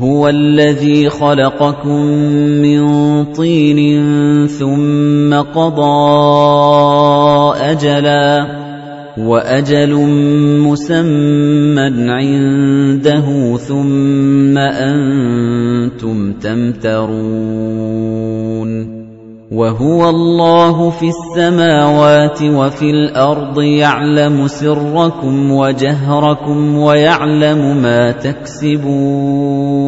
هو الذي خلقكم من طين ثم قضى أجلا وأجل مسمى عنده ثم أنتم تمترون وهو الله في السماوات وفي الأرض يعلم سركم وجهركم ويعلم ما تكسبون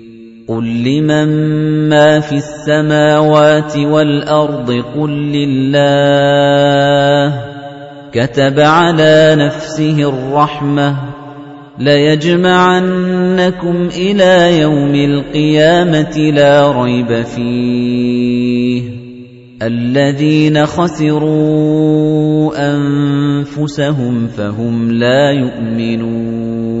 قل لمن ما في السماوات والأرض قل لله كتب على نفسه الرحمة ليجمعنكم إلى يوم القيامة لا ريب فيه الذين خسروا أنفسهم فهم لا يؤمنون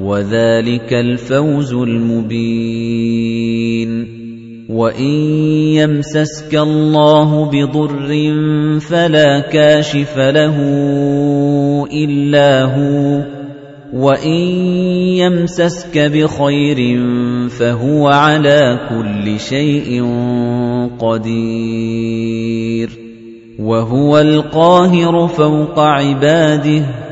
وذلك الفوز المبين. وإن يمسسك الله بضر فلا كاشف له إلا هو. وَإِن يَمْسَسْكَ بِخَيْرٍ فَهُوَ عَلَى كُلِّ شَيْءٍ قَدِيرٌ. وَهُوَ الْقَاهِرُ فَوْقَ عِبَادِهِ.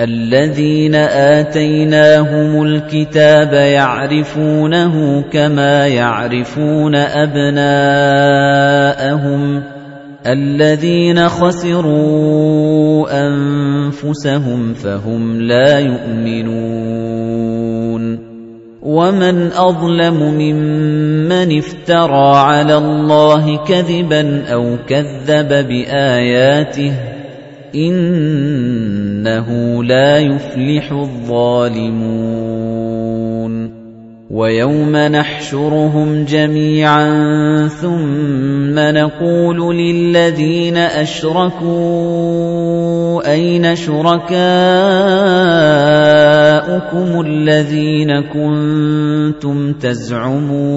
الَّذِينَ آتَيْنَاهُمُ الْكِتَابَ يَعْرِفُونَهُ كَمَا يَعْرِفُونَ أَبْنَاءَهُمُ الَّذِينَ خَسِرُوا أَنفُسَهُمْ فَهُمْ لَا يُؤْمِنُونَ وَمَنْ أَظْلَمُ مِمَّنِ افْتَرَىٰ عَلَى اللَّهِ كَذِبًا أَوْ كَذَّبَ بِآيَاتِهِ إِنَّهُ لَا يُفْلِحُ الظَّالِمُونَ. وَيَوْمَ نَحْشُرُهُمْ جَمِيعًا ثُمَّ نَقُولُ لِلَّذِينَ أَشْرَكُوا أَيْنَ شُرَكَاؤُكُمُ الَّذِينَ كُنتُمْ تَزْعُمُونَ؟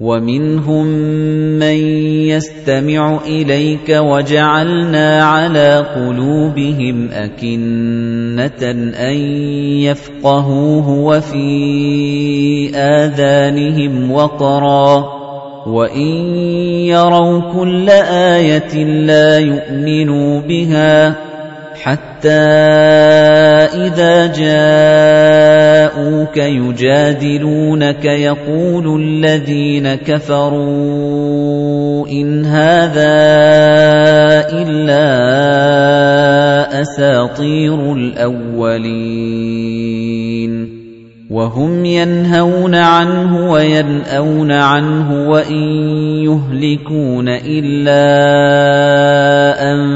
وَمِنْهُم مَّن يَسْتَمِعُ إِلَيْكَ وَجَعَلْنَا عَلَىٰ قُلُوبِهِمْ أَكِنَّةً أَن يَفْقَهُوهُ وَفِي آذَانِهِمْ وَقْرًا وَإِن يَرَوْا كُلَّ آيَةٍ لَّا يُؤْمِنُوا بِهَا حَتَّىٰ إِذَا جَاءُوكَ يُجَادِلُونَكَ يَقُولُ الَّذِينَ كَفَرُوا إِنْ هَٰذَا إِلَّا أَسَاطِيرُ الْأَوَّلِينَ وَهُمْ يَنْهَوْنَ عَنْهُ وَيَنْأَوْنَ عَنْهُ وَإِن يُهْلِكُونَ إِلَّا أَنفُسَهُمْ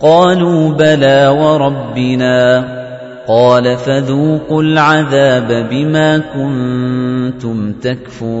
قَالُوا بَلَىٰ وَرَبِّنَا قَالَ فَذُوقُوا الْعَذَابَ بِمَا كُنتُمْ تَكْفُرُونَ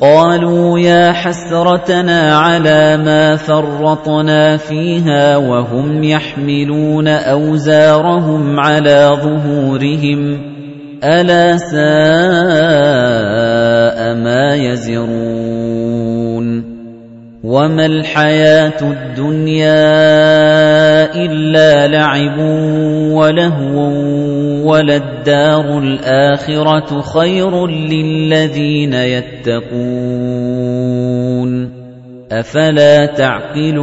قَالُوا يَا حَسْرَتَنَا عَلَىٰ مَا فَرَّطْنَا فِيهَا وَهُمْ يَحْمِلُونَ أَوْزَارَهُمْ عَلَىٰ ظُهُورِهِمْ. أَلَا سَاءَ مَا يَزِرُونَ. وَمَا الْحَيَاةُ الدُّنْيَا إِلَّا لَعِبٌ وَلَهْوٌ وَلَلدَّارُ الْآخِرَةُ خَيْرٌ لِّلَّذِينَ يَتَّقُونَ أَفَلَا تَعْقِلُونَ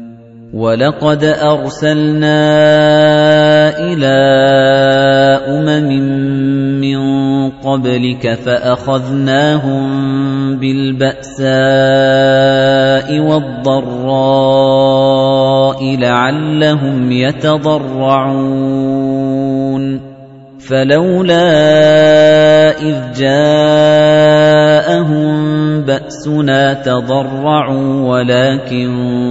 وَلَقَدْ أَرْسَلْنَا إِلَىٰ أُمَمٍ مِّن قَبْلِكَ فَأَخَذْنَاهُم بِالْبَأْسَاءِ وَالضَّرَّاءِ لَعَلَّهُمْ يَتَضَرَّعُونَ فَلَوْلَا إِذْ جَاءَهُم بَأْسُنَا تَضَرَّعُوا وَلَكِن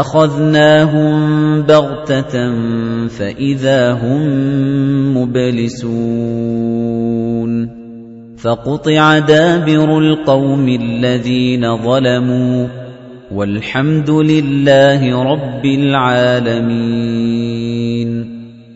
أَخَذْنَاهُم بَغْتَةً فَإِذَا هُم مُبْلِسُونَ فَقُطِعَ دَابِرُ الْقَوْمِ الَّذِينَ ظَلَمُوا وَالْحَمْدُ لِلَّهِ رَبِّ الْعَالَمِينَ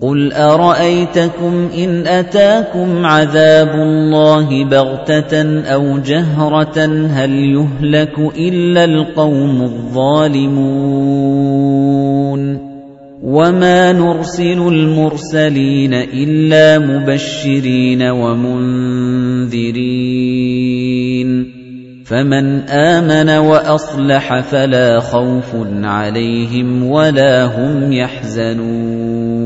قُلْ أَرَأَيْتَكُمْ إِنْ أَتَاكُمْ عَذَابُ اللَّهِ بَغْتَةً أَوْ جَهْرَةً هَلْ يُهْلَكُ إِلَّا الْقَوْمُ الظَّالِمُونَ وَمَا نُرْسِلُ الْمُرْسَلِينَ إِلَّا مُبَشِّرِينَ وَمُنذِرِينَ فَمَنْ آمَنَ وَأَصْلَحَ فَلَا خَوْفٌ عَلَيْهِمْ وَلَا هُمْ يَحْزَنُونَ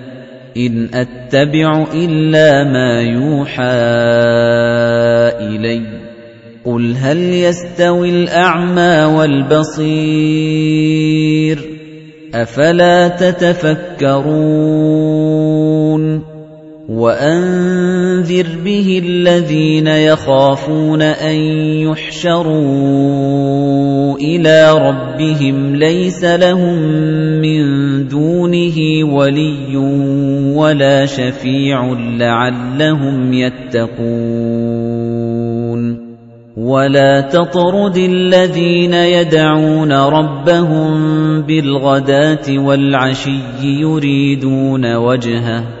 إِنْ أَتَّبِعُ إِلَّا مَا يُوحَىٰ إِلَيَّ. قُلْ هَلْ يَسْتَوِي الْأَعْمَىٰ وَالْبَصِيرُ؟ أَفَلَا تَتَفَكَّرُونَ؟ وَأَنذِرْ بِهِ الَّذِينَ يَخَافُونَ أَن يُحْشَرُوا إِلَىٰ رَبِّهِمْ لَيْسَ لَهُم مِّن دُونِهِ وَلِيٌّ وَلَا شَفِيعٌ لَّعَلَّهُمْ يَتَّقُونَ وَلَا تَطْرُدِ الَّذِينَ يَدْعُونَ رَبَّهُم بِالْغَدَاةِ وَالْعَشِيِّ يُرِيدُونَ وَجْهَهُ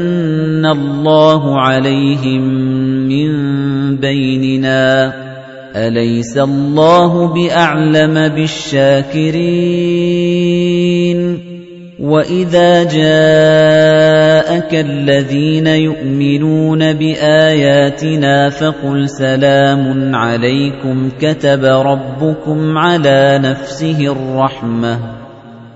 اللَّهُ عَلَيْهِم مِّن بَيْنِنَا؟ أَلَيْسَ اللَّهُ بِأَعْلَمَ بِالشَّاكِرِينَ؟ وَإِذَا جَاءَكَ الَّذِينَ يُؤْمِنُونَ بِآيَاتِنَا فَقُلْ سَلَامٌ عَلَيْكُمْ كَتَبَ رَبُّكُمْ عَلَى نَفْسِهِ الرَّحْمَةَ.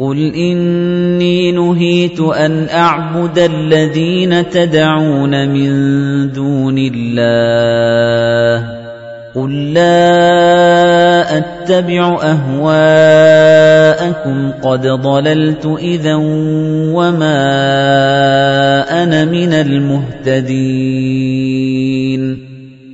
قُلْ إِنِّي نُهِيتُ أَنْ أَعْبُدَ الَّذِينَ تَدْعُونَ مِن دُونِ اللَّهِ قُل لَّا أَتَّبِعُ أَهْوَاءَكُمْ قَدْ ضَلَلْتُ إِذًا وَمَا أَنَا مِنَ الْمُهْتَدِينَ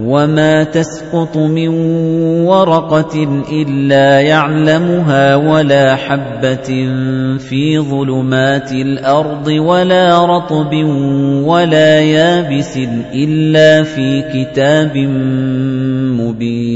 وَمَا تَسْقُطُ مِن وَرَقَةٍ إِلَّا يَعْلَمُهَا وَلَا حَبَّةٍ فِي ظُلُمَاتِ الْأَرْضِ وَلَا رَطْبٍ وَلَا يَابِسٍ إِلَّا فِي كِتَابٍ مُّبِينٍ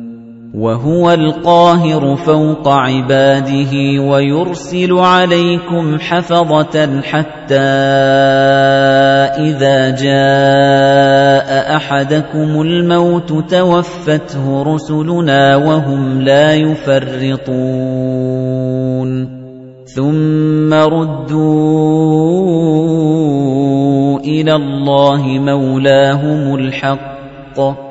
وَهُوَ الْقَاهِرُ فَوْقَ عِبَادِهِ وَيُرْسِلُ عَلَيْكُمْ حَفَظَةً حَتَّىٰ إِذَا جَاءَ أَحَدَكُمُ الْمَوْتُ تَوَفَّتْهُ رُسُلُنَا وَهُمْ لَا يُفَرِّطُونَ. ثُمَّ رُدُّوا إِلَى اللَّهِ مَوْلَاهُمُ الْحَقِّ.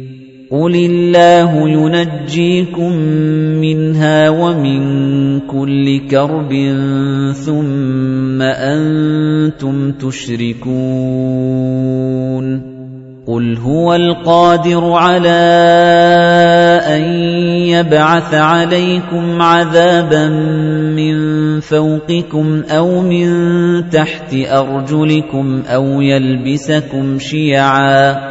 قُلِ اللَّهُ يُنَجِّيكُم مِّنْهَا وَمِن كُلِّ كَرْبٍ ثُمَّ أَنتُمْ تُشْرِكُونَ قُلْ هُوَ الْقَادِرُ عَلَىٰ أَن يَبْعَثَ عَلَيْكُمْ عَذَابًا مِّن فَوْقِكُمْ أَوْ مِن تَحْتِ أَرْجُلِكُمْ أَوْ يَلْبِسَكُمْ شِيَعًا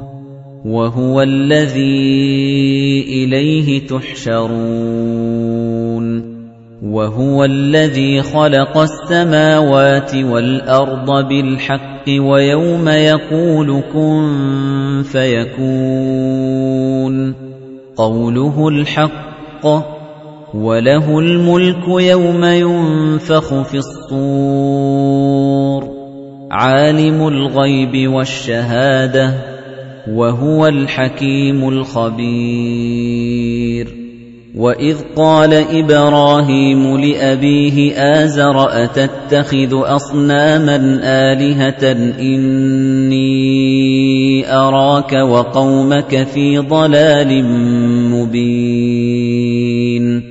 وَهُوَ الَّذِي إِلَيْهِ تُحْشَرُونَ وَهُوَ الَّذِي خَلَقَ السَّمَاوَاتِ وَالْأَرْضَ بِالْحَقِّ وَيَوْمَ يَقُولُ كُن فَيَكُونُ قَوْلُهُ الْحَقُّ وَلَهُ الْمُلْكُ يَوْمَ يُنفَخُ فِي الصُّورِ عَالِمُ الْغَيْبِ وَالشَّهَادَةِ وَهُوَ الْحَكِيمُ الْخَبِيرُ. وَإِذْ قَالَ إِبْرَاهِيمُ لِأَبِيهِ آزَرَ أَتَتَّخِذُ أَصْنَامًا آلِهَةً إِنِّي أَرَاكَ وَقَوْمَكَ فِي ضَلَالٍ مُبِينٍ.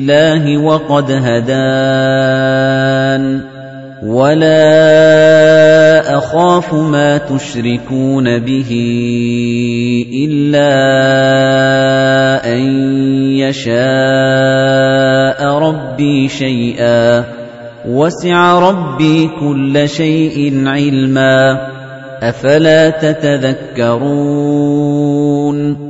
اللَّهِ وَقَدْ هَدَانِ. وَلَا أَخَافُ مَا تُشْرِكُونَ بِهِ إِلَّا أَن يَشَاءَ رَبِّي شَيْئًا. وَسِعَ رَبِّي كُلَّ شَيْءٍ عِلْمًا. أَفَلَا تَتَذَكَّرُونَ؟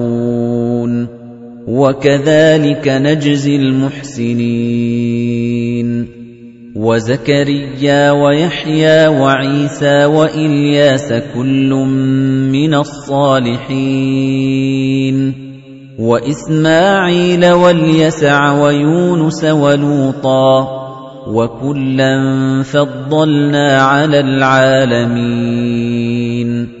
وَكَذَلِكَ نَجْزِي الْمُحْسِنِينَ. وَزَكَرِيَّا وَيَحْيَىٰ وَعِيسَىٰ وَإِلْيَاسَ كُلٌّ مِّنَ الصَّالِحِينَ. وإسماعيل واليسع ويونس ولوطا وكلا فضلنا على العالمين.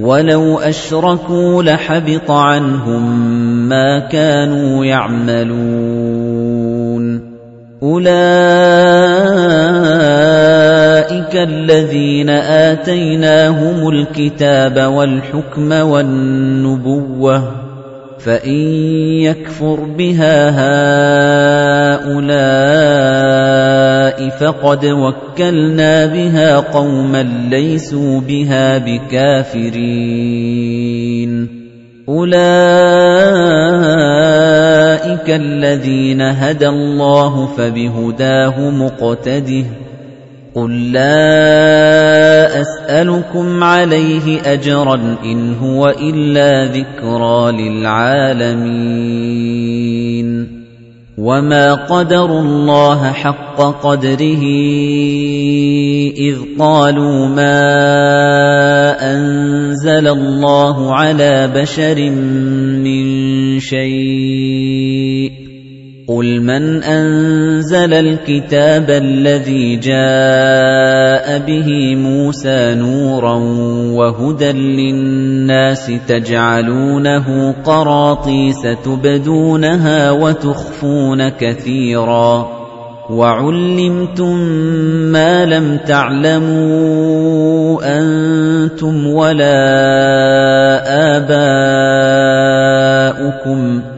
وَلَوْ أَشْرَكُوا لَحَبِطَ عَنْهُم مَّا كَانُوا يَعْمَلُونَ أُولَئِكَ الَّذِينَ آتَيْنَاهُمُ الْكِتَابَ وَالْحُكْمَ وَالنُّبُوَّةَ فَإِن يَكْفُرْ بِهَا هَؤُلَاءِ فَقَدْ وَكَّلْنَا بِهَا قَوْمًا لَّيْسُوا بِهَا بِكَافِرِينَ أُولَئِكَ الَّذِينَ هَدَى اللَّهُ فَبِهُدَاهُ مُقْتَدِهْ قُل لَّا أَسْأَلُكُمْ عَلَيْهِ أَجْرًا إِنْ هُوَ إِلَّا ذِكْرَىٰ لِلْعَالَمِينَ وَمَا قَدَرُوا اللَّهَ حَقَّ قَدْرِهِ إِذْ قَالُوا مَا أَنزَلَ اللَّهُ عَلَىٰ بَشَرٍ مِّن شَيْءٍ قُلْ مَنْ أَنزَلَ الْكِتَابَ الَّذِي جَاءَ بِهِ مُوسَى نُورًا وَهُدًى لِّلنَّاسِ تَجْعَلُونَهُ قَرَاطِيسَ تُبْدُونَهَا وَتُخْفُونَ كَثِيرًا وَعُلِّمْتُم مَّا لَمْ تَعْلَمُوا أَنتُمْ وَلَا آبَاؤُكُمْ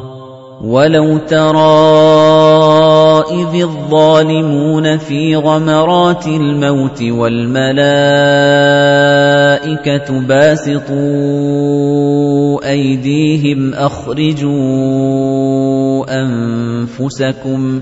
وَلَوْ تَرَىٰ إِذِ الظَّالِمُونَ فِي غَمَرَاتِ الْمَوْتِ وَالْمَلَائِكَةُ بَاسِطُو أَيْدِيهِمْ أَخْرِجُوا أَنفُسَكُمْ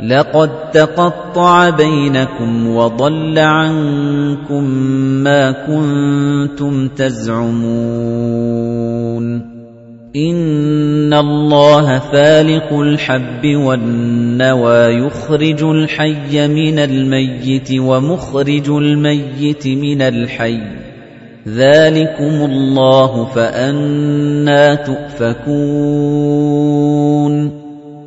لَقَد تَّقَطَّعَ بَيْنَكُمْ وَضَلَّ عَنكُم مَّا كُنتُمْ تَزْعُمُونَ. إِنَّ اللَّهَ فَالِقُ الْحَبِّ وَالنَّوَىٰ يُخْرِجُ الْحَيَّ مِنَ الْمَيِّتِ وَمُخْرِجُ الْمَيِّتِ مِنَ الْحَيِّ. ذَلِكُمُ اللَّهُ فَأَنَّىٰ تُؤْفَكُونَ.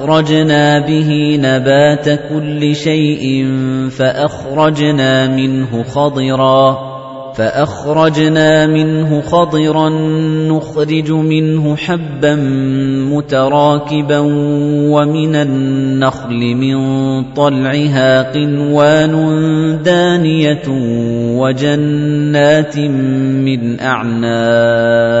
فَأَخْرَجْنَا بِهِ نَبَاتَ كُلِّ شَيْءٍ فَأَخْرَجْنَا مِنْهُ خَضِرًا فَأَخْرَجْنَا مِنْهُ خَضِرًا نُخْرِجُ مِنْهُ حَبًّا مُتَرَاكِبًا وَمِنَ النَّخْلِ مِنْ طَلْعِهَا قِنْوَانٌ دَانِيَةٌ وَجَنَّاتٍ مِنْ أَعْنَابٍ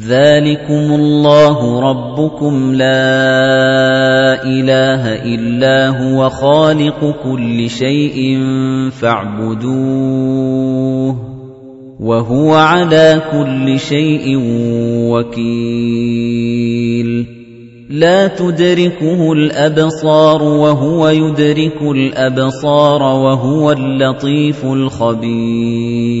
ذَٰلِكُمُ اللَّهُ رَبُّكُمْ لَا إِلَٰهَ إِلَّا هُوَ خَالِقُ كُلِّ شَيْءٍ فَاعْبُدُوهُ وَهُوَ عَلَىٰ كُلِّ شَيْءٍ وَكِيلٌ لَا تُدْرِكُهُ الْأَبْصَارُ وَهُوَ يُدْرِكُ الْأَبْصَارَ وَهُوَ اللَّطِيفُ الْخَبِيرُ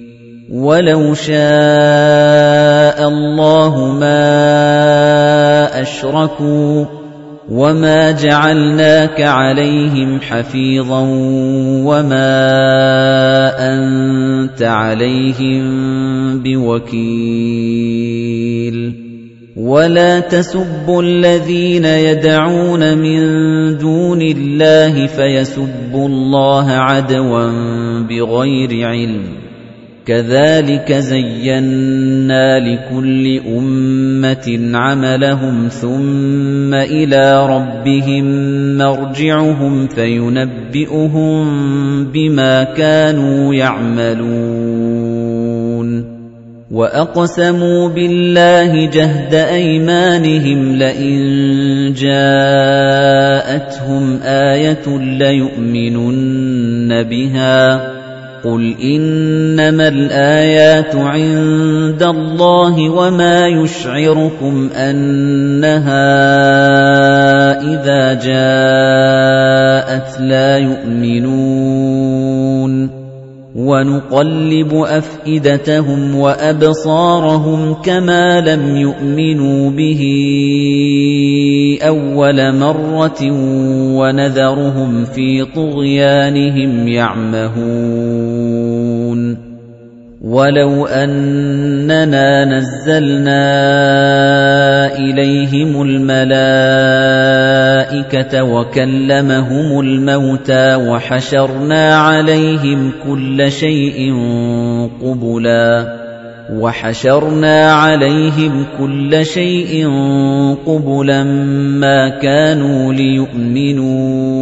وَلَوْ شَاءَ اللَّهُ مَا أَشْرَكُوا وَمَا جَعَلْنَاكَ عَلَيْهِمْ حَفِيظًا وَمَا أَنتَ عَلَيْهِم بِوَكِيلٍ. وَلَا تَسُبُّوا الَّذِينَ يَدْعُونَ مِن دُونِ اللَّهِ فَيَسُبُّوا اللَّهَ عَدْوًا بِغَيْرِ عِلْمٍ. كَذَلِكَ زَيَّنَّا لِكُلِّ أُمَّةٍ عَمَلَهُمْ ثُمَّ إِلَىٰ رَبِّهِم مَّرْجِعُهُمْ فَيُنَبِّئُهُم بِمَا كَانُوا يَعْمَلُونَ. وَأَقْسَمُوا بِاللَّهِ جَهْدَ أَيْمَانِهِمْ لَئِن جَاءَتْهُمْ آيَةٌ لَّيُؤْمِنُنَّ بِهَا. قُلْ إِنَّمَا الْآيَاتُ عِندَ اللَّهِ وَمَا يُشْعِرُكُمْ أَنَّهَا إِذَا جَاءَتْ لَا يُؤْمِنُونَ وَنُقَلِّبُ أَفْئِدَتَهُمْ وَأَبْصَارَهُمْ كَمَا لَمْ يُؤْمِنُوا بِهِ أَوَّلَ مَرَّةٍ وَنَذَرُهُمْ فِي طُغْيَانِهِمْ يَعْمَهُونَ وَلَوْ أَنَّنَا نَزَّلْنَا إِلَيْهِمُ الْمَلَائِكَةَ وَكَلَّمَهُمُ الْمَوْتَى وَحَشَرْنَا عَلَيْهِمْ كُلَّ شَيْءٍ قُبُلًا وَحَشَرْنَا عَلَيْهِمْ كُلَّ شَيْءٍ قُبُلًا مَا كَانُوا لِيُؤْمِنُوا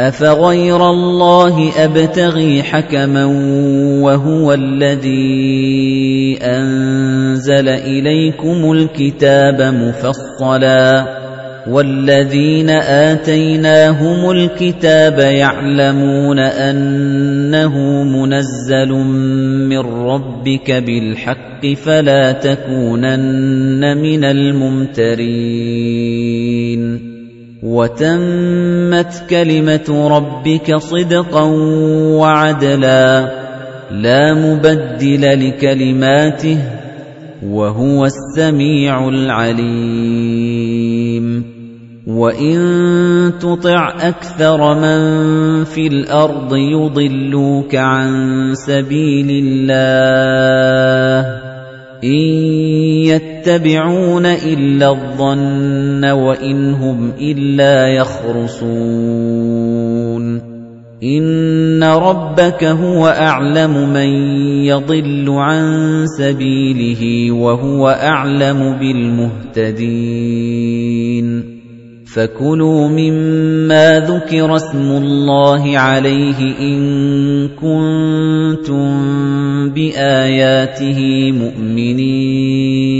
أَفَغَيْرَ اللَّهِ أَبْتَغِي حَكَمًا وَهُوَ الَّذِي أَنزَلَ إِلَيْكُمُ الْكِتَابَ مُفَصَّلًا وَالَّذِينَ آتَيْنَاهُمُ الْكِتَابَ يَعْلَمُونَ أَنَّهُ مُنَزَّلٌ مِّن رَّبِّكَ بِالْحَقِّ فَلَا تَكُونَنَّ مِنَ الْمُمْتَرِينَ وَتَمَّتْ كَلِمَةُ رَبِّكَ صِدْقًا وَعَدْلًا لَّا مُبَدِّلَ لِكَلِمَاتِهِ وَهُوَ السَّمِيعُ الْعَلِيمُ. وَإِن تُطِعْ أَكْثَرَ مَن فِي الْأَرْضِ يُضِلُّوكَ عَن سَبِيلِ اللَّهِ. إِن يَتَّبِعُونَ إِلَّا الظَّنَّ وَإِنْ هُمْ إِلَّا يَخْرُصُونَ. إِنَّ رَبَّكَ هُوَ أَعْلَمُ مَن يَضِلُّ عَن سَبِيلِهِ وَهُوَ أَعْلَمُ بِالْمُهْتَدِينَ. فَكُلُوا مِمَّا ذُكِرَ اسْمُ اللَّهِ عَلَيْهِ إِن كُنتُم بِآيَاتِهِ مُؤْمِنِينَ.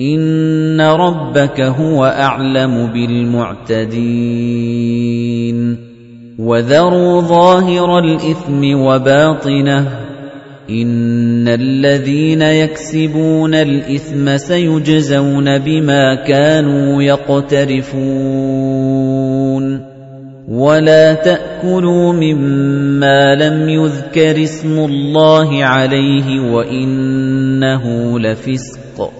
إِنَّ رَبَّكَ هُوَ أَعْلَمُ بِالْمُعْتَدِينَ وَذَرُوا ظَاهِرَ الْإِثْمِ وَبَاطِنَهُ إِنَّ الَّذِينَ يَكْسِبُونَ الْإِثْمَ سَيُجْزَوْنَ بِمَا كَانُوا يَقْتَرِفُونَ وَلَا تَأْكُلُوا مِمَّا لَمْ يُذْكَرِ اسْمُ اللَّهِ عَلَيْهِ وَإِنَّهُ لَفِسْقٌ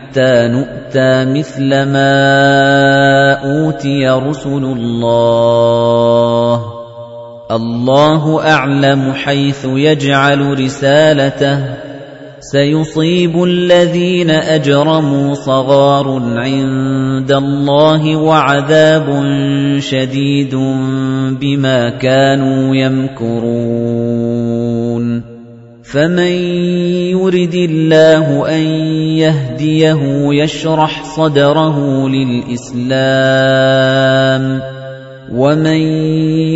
نُؤْتَىٰ مِثْلَ مَا أُوتِيَ رُسُلُ اللَّهِ. اللَّهُ أَعْلَمُ حَيْثُ يَجْعَلُ رِسَالَتَهُ. سيصيب الذين أجرموا صغار عند الله وعذاب شديد بما كانوا يمكرون. فمن يرد الله أن يهديه يشرح صدره للإسلام وَمَن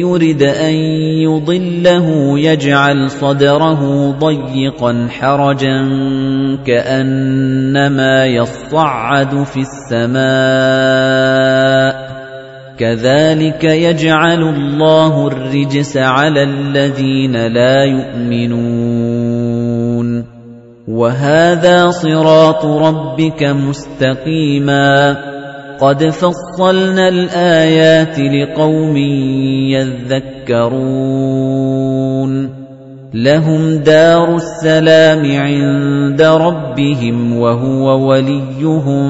يُرِدْ أَن يُضِلَّهُ يَجْعَلْ صَدْرَهُ ضَيِّقًا حَرَجًا كَأَنَّمَا يَصَّعَّدُ فِي السَّمَاءِ كَذَلِكَ يَجْعَلُ اللَّهُ الرِّجْسَ عَلَى الَّذِينَ لَا يُؤْمِنُونَ وَهَذَا صِرَاطُ رَبِّكَ مُسْتَقِيمًا. قَدْ فَصَّلْنَا الْآيَاتِ لِقَوْمٍ يَذَّكَّرُونَ. لَهُمْ دَارُ السَّلَامِ عِندَ رَبِّهِمْ وَهُوَ وَلِيُّهُم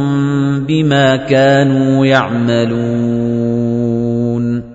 بِمَا كَانُوا يَعْمَلُونَ.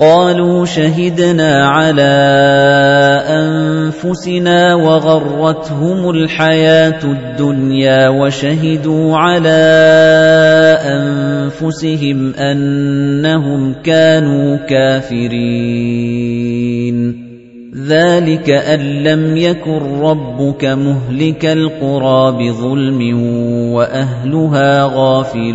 قَالُوا شَهِدْنَا عَلَىٰ أَنفُسِنَا وَغَرَّتْهُمُ الْحَيَاةُ الدُّنْيَا وَشَهِدُوا عَلَىٰ أَنفُسِهِمْ أَنَّهُمْ كَانُوا كَافِرِينَ. ذَلِكَ أَن لَّمْ يَكُن رَّبُّكَ مُهْلِكَ الْقُرَىٰ بِظُلْمٍ وَأَهْلُهَا غَافِلُونَ.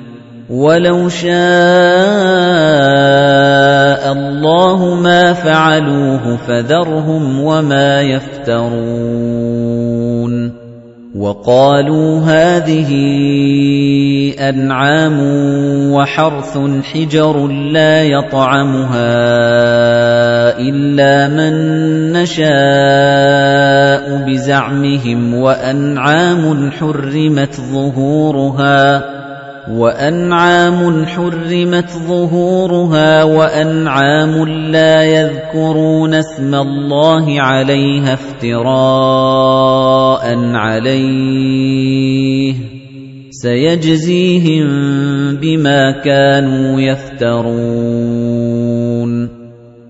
وَلَوْ شَاءَ اللَّهُ مَا فَعَلُوهُ فَذَرْهُمْ وَمَا يَفْتَرُونَ وَقَالُوا هَٰذِهِ أَنْعَامٌ وَحَرْثٌ حِجَرٌ لَّا يَطْعَمُهَا إِلَّا مَن نَّشَاءُ بِزَعْمِهِمْ وَأَنْعَامٌ حُرِّمَتْ ظُهُورُهَا وَأَنْعَامٌ حُرِّمَتْ ظُهُورُهَا وَأَنْعَامٌ لَّا يَذْكُرُونَ اسْمَ اللَّهِ عَلَيْهَا افْتِرَاءً عَلَيْهِ سَيَجْزِيهِم بِمَا كَانُوا يَفْتَرُونَ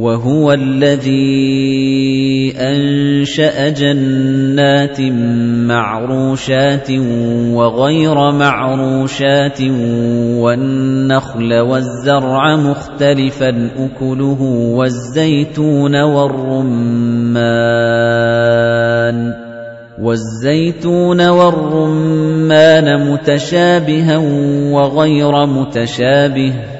وَهُوَ الَّذِي أَنشَأَ جَنَّاتٍ مَّعْرُوشَاتٍ وَغَيْرَ مَعْرُوشَاتٍ وَالنَّخْلَ وَالزَّرْعَ مُخْتَلِفًا أُكُلُهُ وَالزَّيْتُونَ وَالرُّمَّانَ. وَالزَّيْتُونَ وَالرُّمَّانَ مُتَشَابِهًا وَغَيْرَ مُتَشَابِهٍ.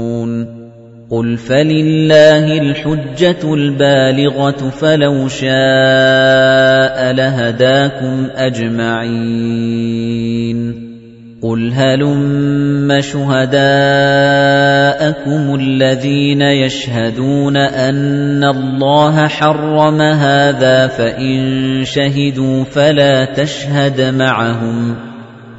قُلْ فَلِلَّهِ الْحُجَّةُ الْبَالِغَةُ فَلَوْ شَاءَ لَهَدَاكُمْ أَجْمَعِينَ قُلْ هَلُمَّ شُهَدَاءَكُمُ الَّذِينَ يَشْهَدُونَ أَنَّ اللَّهَ حَرَّمَ هَٰذَا فَإِن شَهِدُوا فَلَا تَشْهَدْ مَعَهُمْ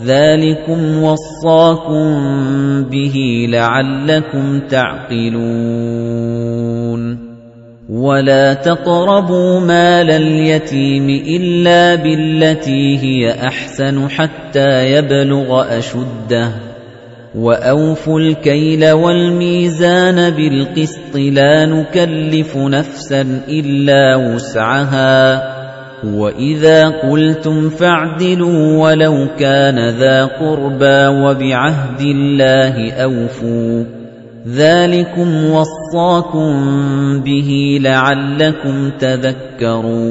ذَلِكُمْ وَصَّاكُم بِهِ لَعَلَّكُمْ تَعْقِلُونَ وَلَا تَقْرَبُوا مَالَ الْيَتِيمِ إِلَّا بِالَّتِي هِيَ أَحْسَنُ حَتَّى يَبْلُغَ أَشُدَّهُ وَأَوْفُوا الْكَيْلَ وَالْمِيزَانَ بِالْقِسْطِ لَا نُكَلِّفُ نَفْسًا إِلَّا وُسْعَهَا وَإِذَا قُلْتُمْ فَاعْدِلُوا وَلَوْ كَانَ ذَا قُرْبَى وَبِعَهْدِ اللَّهِ أَوْفُوا ذَلِكُمْ وَصَّاكُم بِهِ لَعَلَّكُمْ تَذَكَّرُونَ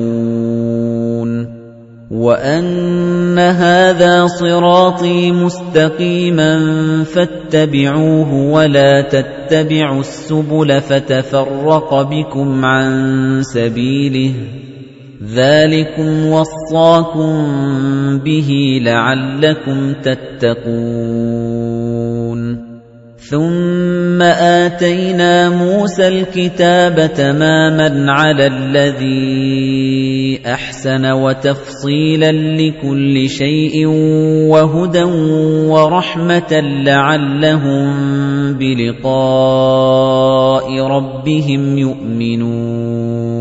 وَأَنَّ هَذَا صِرَاطِي مُسْتَقِيمًا فَاتَّبِعُوهُ وَلَا تَتَّبِعُوا السُّبُلَ فَتَفَرَّقَ بِكُمْ عَن سَبِيلِهِ ذَلِكُمْ وَصَّاكُم بِهِ لَعَلَّكُمْ تَتَّقُونَ ثُمَّ آتَيْنَا مُوسَى الْكِتَابَ تَمَامًا عَلَى الَّذِي أَحْسَنَ وَتَفْصِيلًا لِكُلِّ شَيْءٍ وَهُدًى وَرَحْمَةً لَعَلَّهُم بِلِقَاءِ رَبِّهِمْ يُؤْمِنُونَ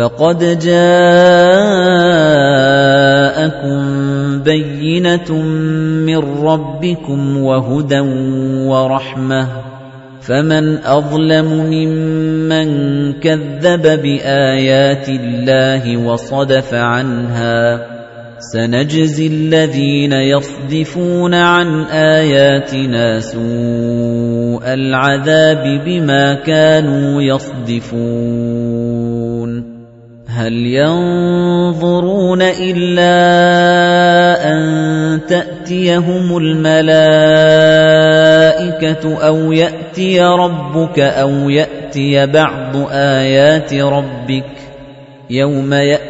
فَقَدْ جَاءَكُم بَيِّنَةٌ مِّن رَّبِّكُمْ وَهُدًى وَرَحْمَةٌ فَمَنْ أَظْلَمُ مِمَّن كَذَّبَ بِآيَاتِ اللَّهِ وَصَدَفَ عَنْهَا سَنَجْزِي الَّذِينَ يَصْدِفُونَ عَن آيَاتِنَا سُوءَ الْعَذَابِ بِمَا كَانُوا يَصْدِفُونَ هَلْ يَنظُرُونَ إِلَّا أَن تَأْتِيَهُمُ الْمَلَائِكَةُ أَوْ يَأْتِيَ رَبُّكَ أَوْ يَأْتِيَ بَعْضُ آيَاتِ رَبِّكَ يَوْمَ يَأْتِي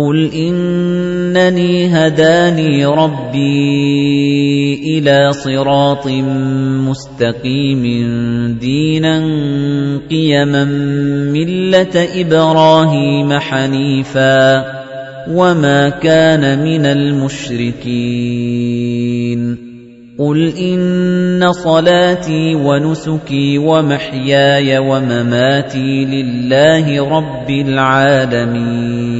قُلْ إِنَّنِي هَدَانِي رَبِّي إِلَىٰ صِرَاطٍ مُّسْتَقِيمٍ دِينًا قِيَمًا مِّلَّةَ إِبْرَاهِيمَ حَنِيفًا وَمَا كَانَ مِنَ الْمُشْرِكِينَ قُلْ إِنَّ صَلَاتِي وَنُسُكِي وَمَحْيَايَ وَمَمَاتِي لِلَّهِ رَبِّ الْعَالَمِينَ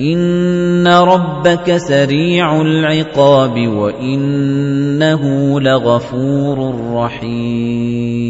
إِنَّ رَبَّكَ سَرِيعُ الْعِقَابِ وَإِنَّهُ لَغَفُورٌ رَّحِيمٌ